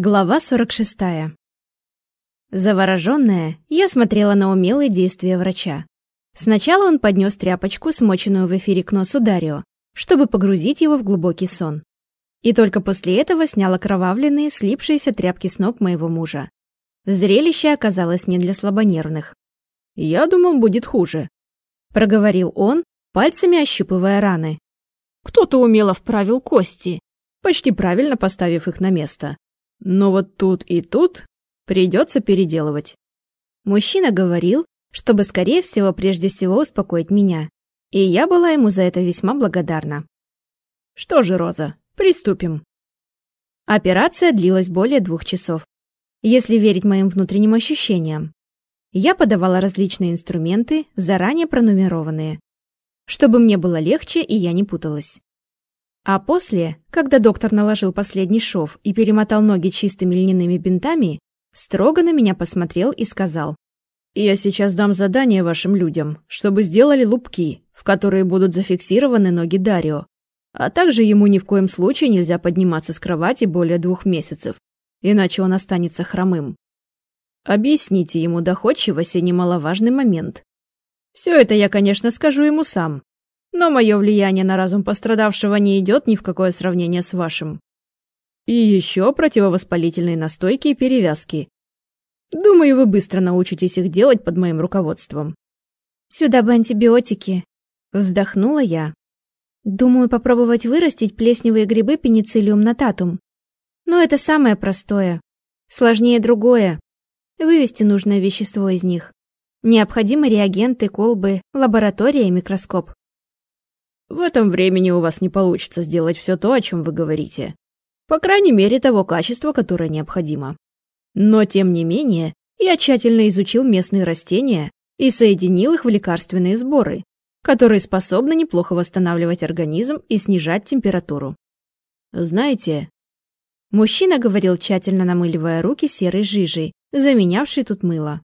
Глава 46. Завороженная, я смотрела на умелые действия врача. Сначала он поднес тряпочку, смоченную в эфире к носу Дарио, чтобы погрузить его в глубокий сон. И только после этого снял окровавленные, слипшиеся тряпки с ног моего мужа. Зрелище оказалось не для слабонервных. «Я думал, будет хуже», — проговорил он, пальцами ощупывая раны. «Кто-то умело вправил кости, почти правильно поставив их на место. Но вот тут и тут придется переделывать. Мужчина говорил, чтобы, скорее всего, прежде всего успокоить меня. И я была ему за это весьма благодарна. Что же, Роза, приступим. Операция длилась более двух часов, если верить моим внутренним ощущениям. Я подавала различные инструменты, заранее пронумерованные, чтобы мне было легче и я не путалась. А после, когда доктор наложил последний шов и перемотал ноги чистыми льняными бинтами, строго на меня посмотрел и сказал. «Я сейчас дам задание вашим людям, чтобы сделали лупки, в которые будут зафиксированы ноги Дарио. А также ему ни в коем случае нельзя подниматься с кровати более двух месяцев, иначе он останется хромым. Объясните ему доходчивость и немаловажный момент. Все это я, конечно, скажу ему сам, но мое влияние на разум пострадавшего не идет ни в какое сравнение с вашим. И еще противовоспалительные настойки и перевязки. Думаю, вы быстро научитесь их делать под моим руководством. Сюда бы антибиотики. Вздохнула я. Думаю, попробовать вырастить плесневые грибы пенициллиум нататум. Но это самое простое. Сложнее другое. Вывести нужное вещество из них. Необходимы реагенты, колбы, лаборатория и микроскоп. В этом времени у вас не получится сделать все то, о чем вы говорите. По крайней мере, того качества, которое необходимо. Но, тем не менее, я тщательно изучил местные растения и соединил их в лекарственные сборы, которые способны неплохо восстанавливать организм и снижать температуру. Знаете, мужчина говорил, тщательно намыливая руки серой жижей, заменявшей тут мыло.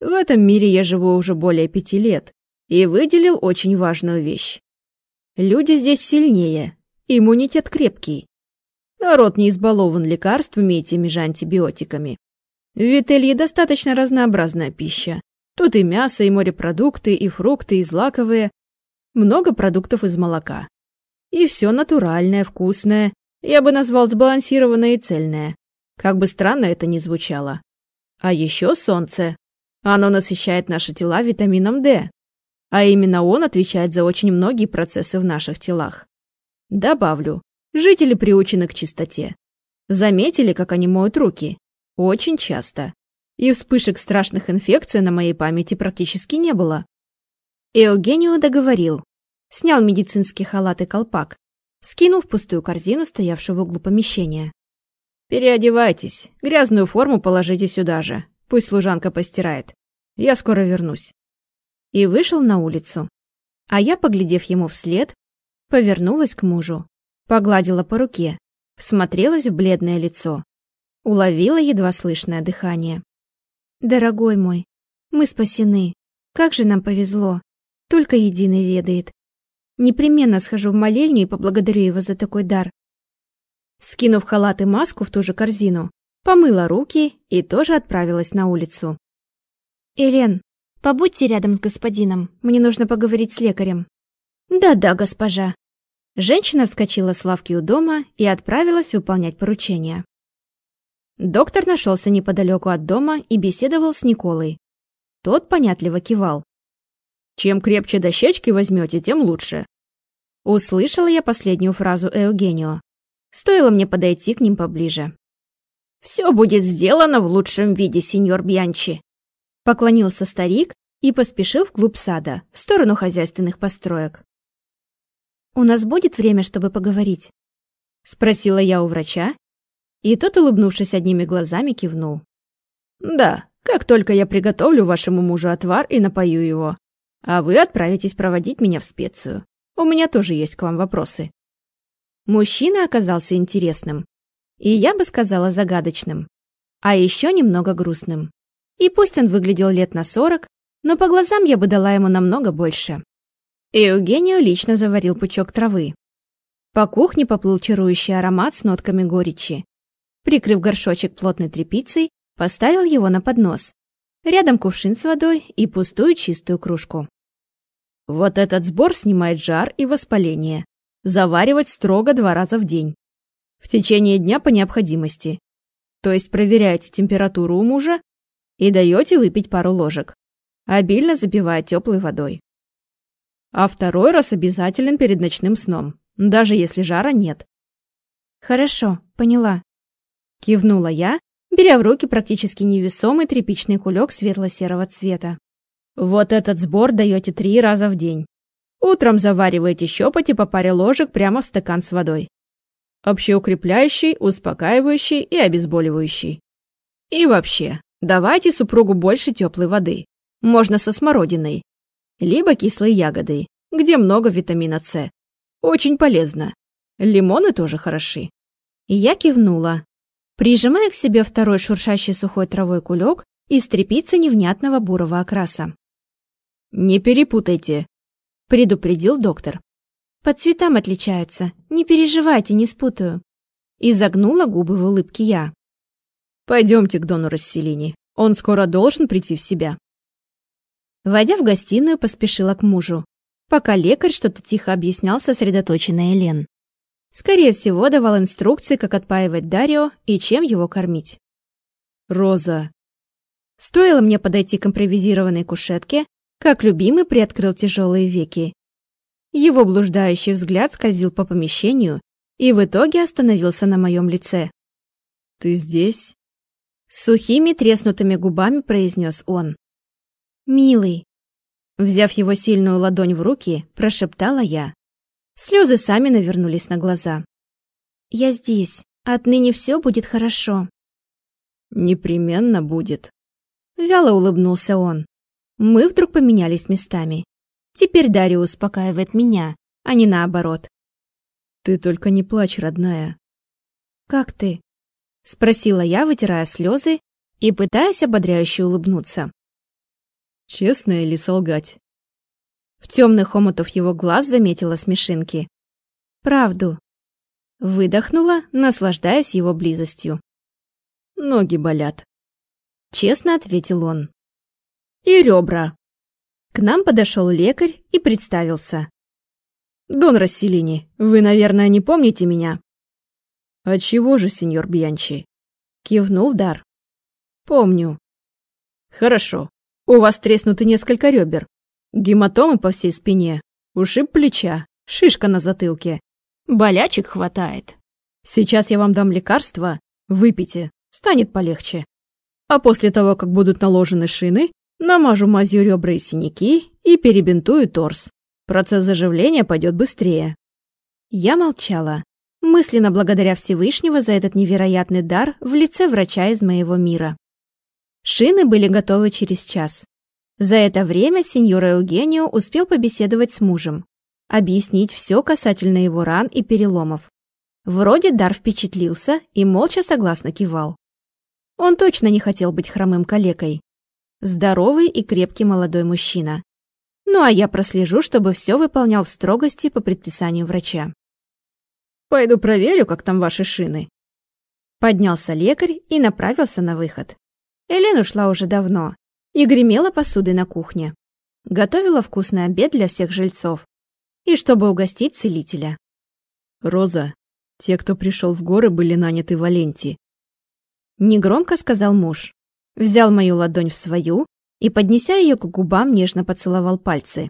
В этом мире я живу уже более пяти лет и выделил очень важную вещь. Люди здесь сильнее, иммунитет крепкий. Народ не избалован лекарствами и теми же антибиотиками. В Вителье достаточно разнообразная пища. Тут и мясо, и морепродукты, и фрукты, и злаковые. Много продуктов из молока. И все натуральное, вкусное. Я бы назвал сбалансированное и цельное. Как бы странно это ни звучало. А еще солнце. Оно насыщает наши тела витамином D. А именно он отвечает за очень многие процессы в наших телах. Добавлю, жители приучены к чистоте. Заметили, как они моют руки? Очень часто. И вспышек страшных инфекций на моей памяти практически не было. Эугенио договорил. Снял медицинский халат и колпак. Скинул в пустую корзину, стоявшую в углу помещения. «Переодевайтесь. Грязную форму положите сюда же. Пусть служанка постирает. Я скоро вернусь» и вышел на улицу. А я, поглядев ему вслед, повернулась к мужу, погладила по руке, всмотрелась в бледное лицо, уловила едва слышное дыхание. «Дорогой мой, мы спасены. Как же нам повезло. Только единый ведает. Непременно схожу в молельню и поблагодарю его за такой дар». Скинув халат и маску в ту же корзину, помыла руки и тоже отправилась на улицу. «Элен, Побудьте рядом с господином, мне нужно поговорить с лекарем». «Да-да, госпожа». Женщина вскочила с лавки у дома и отправилась выполнять поручение. Доктор нашелся неподалеку от дома и беседовал с Николой. Тот понятливо кивал. «Чем крепче дощечки возьмете, тем лучше». Услышала я последнюю фразу Эугенио. Стоило мне подойти к ним поближе. «Все будет сделано в лучшем виде, сеньор Бьянчи», Поклонился старик и поспешил вглубь сада, в сторону хозяйственных построек. «У нас будет время, чтобы поговорить?» Спросила я у врача, и тот, улыбнувшись одними глазами, кивнул. «Да, как только я приготовлю вашему мужу отвар и напою его, а вы отправитесь проводить меня в специю. У меня тоже есть к вам вопросы». Мужчина оказался интересным, и я бы сказала загадочным, а еще немного грустным. И пусть он выглядел лет на сорок, но по глазам я бы дала ему намного больше. И Евгению лично заварил пучок травы. По кухне поплыл чарующий аромат с нотками горечи. Прикрыв горшочек плотной тряпицей, поставил его на поднос. Рядом кувшин с водой и пустую чистую кружку. Вот этот сбор снимает жар и воспаление. Заваривать строго два раза в день. В течение дня по необходимости. То есть проверяете температуру у мужа и даете выпить пару ложек, обильно запивая теплой водой. А второй раз обязателен перед ночным сном, даже если жара нет. Хорошо, поняла. Кивнула я, беря в руки практически невесомый тряпичный кулек светло-серого цвета. Вот этот сбор даете три раза в день. Утром завариваете щепоти по паре ложек прямо в стакан с водой. Общеукрепляющий, успокаивающий и обезболивающий. И вообще, давайте супругу больше теплой воды. Можно со смородиной. Либо кислой ягодой, где много витамина С. Очень полезно. Лимоны тоже хороши. Я кивнула, прижимая к себе второй шуршащий сухой травой кулек из трепицы невнятного бурого окраса. «Не перепутайте», — предупредил доктор. «По цветам отличаются. Не переживайте, не спутаю». И загнула губы в улыбке я. «Пойдемте к Дону Расселини. Он скоро должен прийти в себя». Войдя в гостиную, поспешила к мужу, пока лекарь что-то тихо объяснял сосредоточенная Лен. Скорее всего, давал инструкции, как отпаивать Дарио и чем его кормить. «Роза!» Стоило мне подойти к импровизированной кушетке, как любимый приоткрыл тяжелые веки. Его блуждающий взгляд скользил по помещению и в итоге остановился на моем лице. «Ты здесь?» Сухими треснутыми губами произнес он. «Милый!» Взяв его сильную ладонь в руки, прошептала я. Слезы сами навернулись на глаза. «Я здесь. Отныне все будет хорошо». «Непременно будет». Вяло улыбнулся он. Мы вдруг поменялись местами. Теперь Дарья успокаивает меня, а не наоборот. «Ты только не плачь, родная». «Как ты?» Спросила я, вытирая слезы и пытаясь ободряюще улыбнуться. «Честно или солгать?» В темных омутов его глаз заметила смешинки. «Правду». Выдохнула, наслаждаясь его близостью. «Ноги болят», — честно ответил он. «И ребра». К нам подошел лекарь и представился. «Дон Расселини, вы, наверное, не помните меня?» «А чего же, сеньор Бьянчи?» Кивнул Дар. «Помню». «Хорошо. У вас треснуты несколько ребер. Гематомы по всей спине, ушиб плеча, шишка на затылке. Болячек хватает. Сейчас я вам дам лекарство, выпейте, станет полегче. А после того, как будут наложены шины, намажу мазью ребра и синяки и перебинтую торс. Процесс заживления пойдет быстрее. Я молчала, мысленно благодаря Всевышнего за этот невероятный дар в лице врача из моего мира. Шины были готовы через час. За это время сеньор Eugenio успел побеседовать с мужем, объяснить все касательно его ран и переломов. Вроде Дар впечатлился и молча согласно кивал. Он точно не хотел быть хромым калекой. Здоровый и крепкий молодой мужчина. Ну а я прослежу, чтобы все выполнял в строгости по предписанию врача. «Пойду проверю, как там ваши шины». Поднялся лекарь и направился на выход. Элен ушла уже давно, и гремела посудой на кухне. Готовила вкусный обед для всех жильцов. И чтобы угостить целителя. «Роза, те, кто пришел в горы, были наняты в Аленти». Негромко сказал муж. Взял мою ладонь в свою и, поднеся ее к губам, нежно поцеловал пальцы.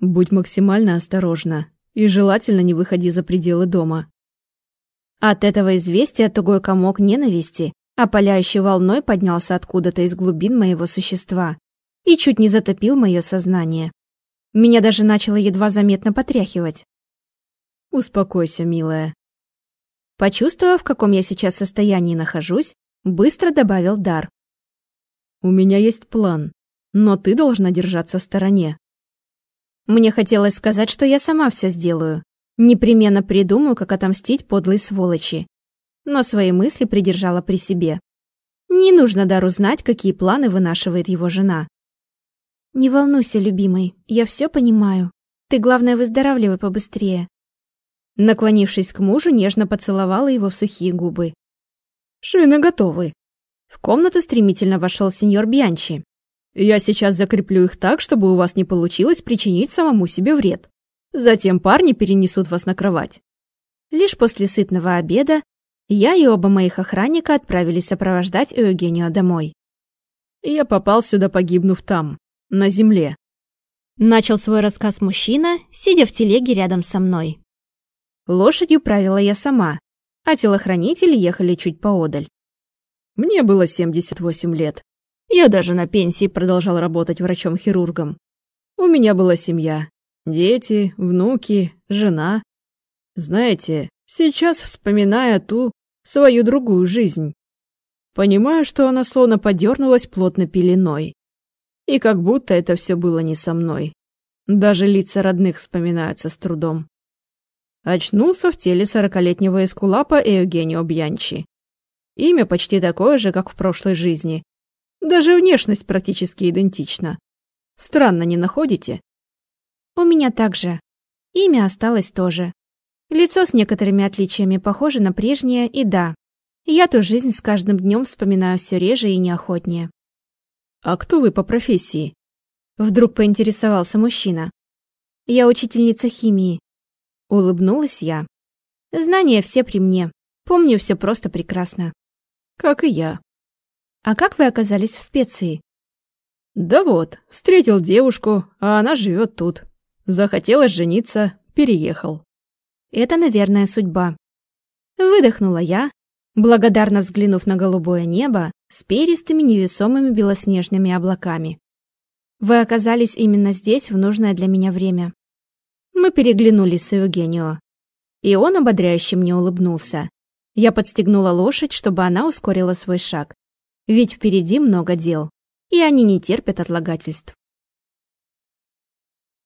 «Будь максимально осторожна и желательно не выходи за пределы дома». От этого известия тугой комок ненависти опаляющей волной поднялся откуда-то из глубин моего существа и чуть не затопил мое сознание. Меня даже начало едва заметно потряхивать. «Успокойся, милая». Почувствовав, в каком я сейчас состоянии нахожусь, быстро добавил дар. «У меня есть план, но ты должна держаться в стороне». Мне хотелось сказать, что я сама все сделаю. Непременно придумаю, как отомстить подлой сволочи но свои мысли придержала при себе. Не нужно Дару знать, какие планы вынашивает его жена. «Не волнуйся, любимый, я все понимаю. Ты, главное, выздоравливай побыстрее». Наклонившись к мужу, нежно поцеловала его в сухие губы. Шины готовы. В комнату стремительно вошел сеньор Бьянчи. Я сейчас закреплю их так, чтобы у вас не получилось причинить самому себе вред. Затем парни перенесут вас на кровать. Лишь после сытного обеда я и оба моих охранника отправились сопровождать Евгению домой. Я попал сюда, погибнув там, на земле. Начал свой рассказ мужчина, сидя в телеге рядом со мной. Лошадью правила я сама, а телохранители ехали чуть поодаль. Мне было 78 лет. Я даже на пенсии продолжал работать врачом-хирургом. У меня была семья. Дети, внуки, жена. Знаете, сейчас, вспоминая ту, свою другую жизнь, понимаю, что она словно подернулась плотно пеленой. И как будто это все было не со мной. Даже лица родных вспоминаются с трудом. Очнулся в теле сорокалетнего эскулапа Эugенио Бьянчи. Имя почти такое же, как в прошлой жизни. Даже внешность практически идентична. Странно, не находите? У меня также. Имя осталось тоже. Лицо с некоторыми отличиями похоже на прежнее, и да, я ту жизнь с каждым днем вспоминаю все реже и неохотнее. «А кто вы по профессии?» Вдруг поинтересовался мужчина. «Я учительница химии», Улыбнулась я. Знания все при мне. Помню все просто прекрасно. Как и я. А как вы оказались в специи? Да вот, встретил девушку, а она живет тут. Захотелось жениться, переехал. Это, наверное, судьба. Выдохнула я, благодарно взглянув на голубое небо с перистыми невесомыми белоснежными облаками. Вы оказались именно здесь в нужное для меня время. Мы переглянулись с Евгенио. И он ободряюще мне улыбнулся. Я подстегнула лошадь, чтобы она ускорила свой шаг. Ведь впереди много дел, и они не терпят отлагательств.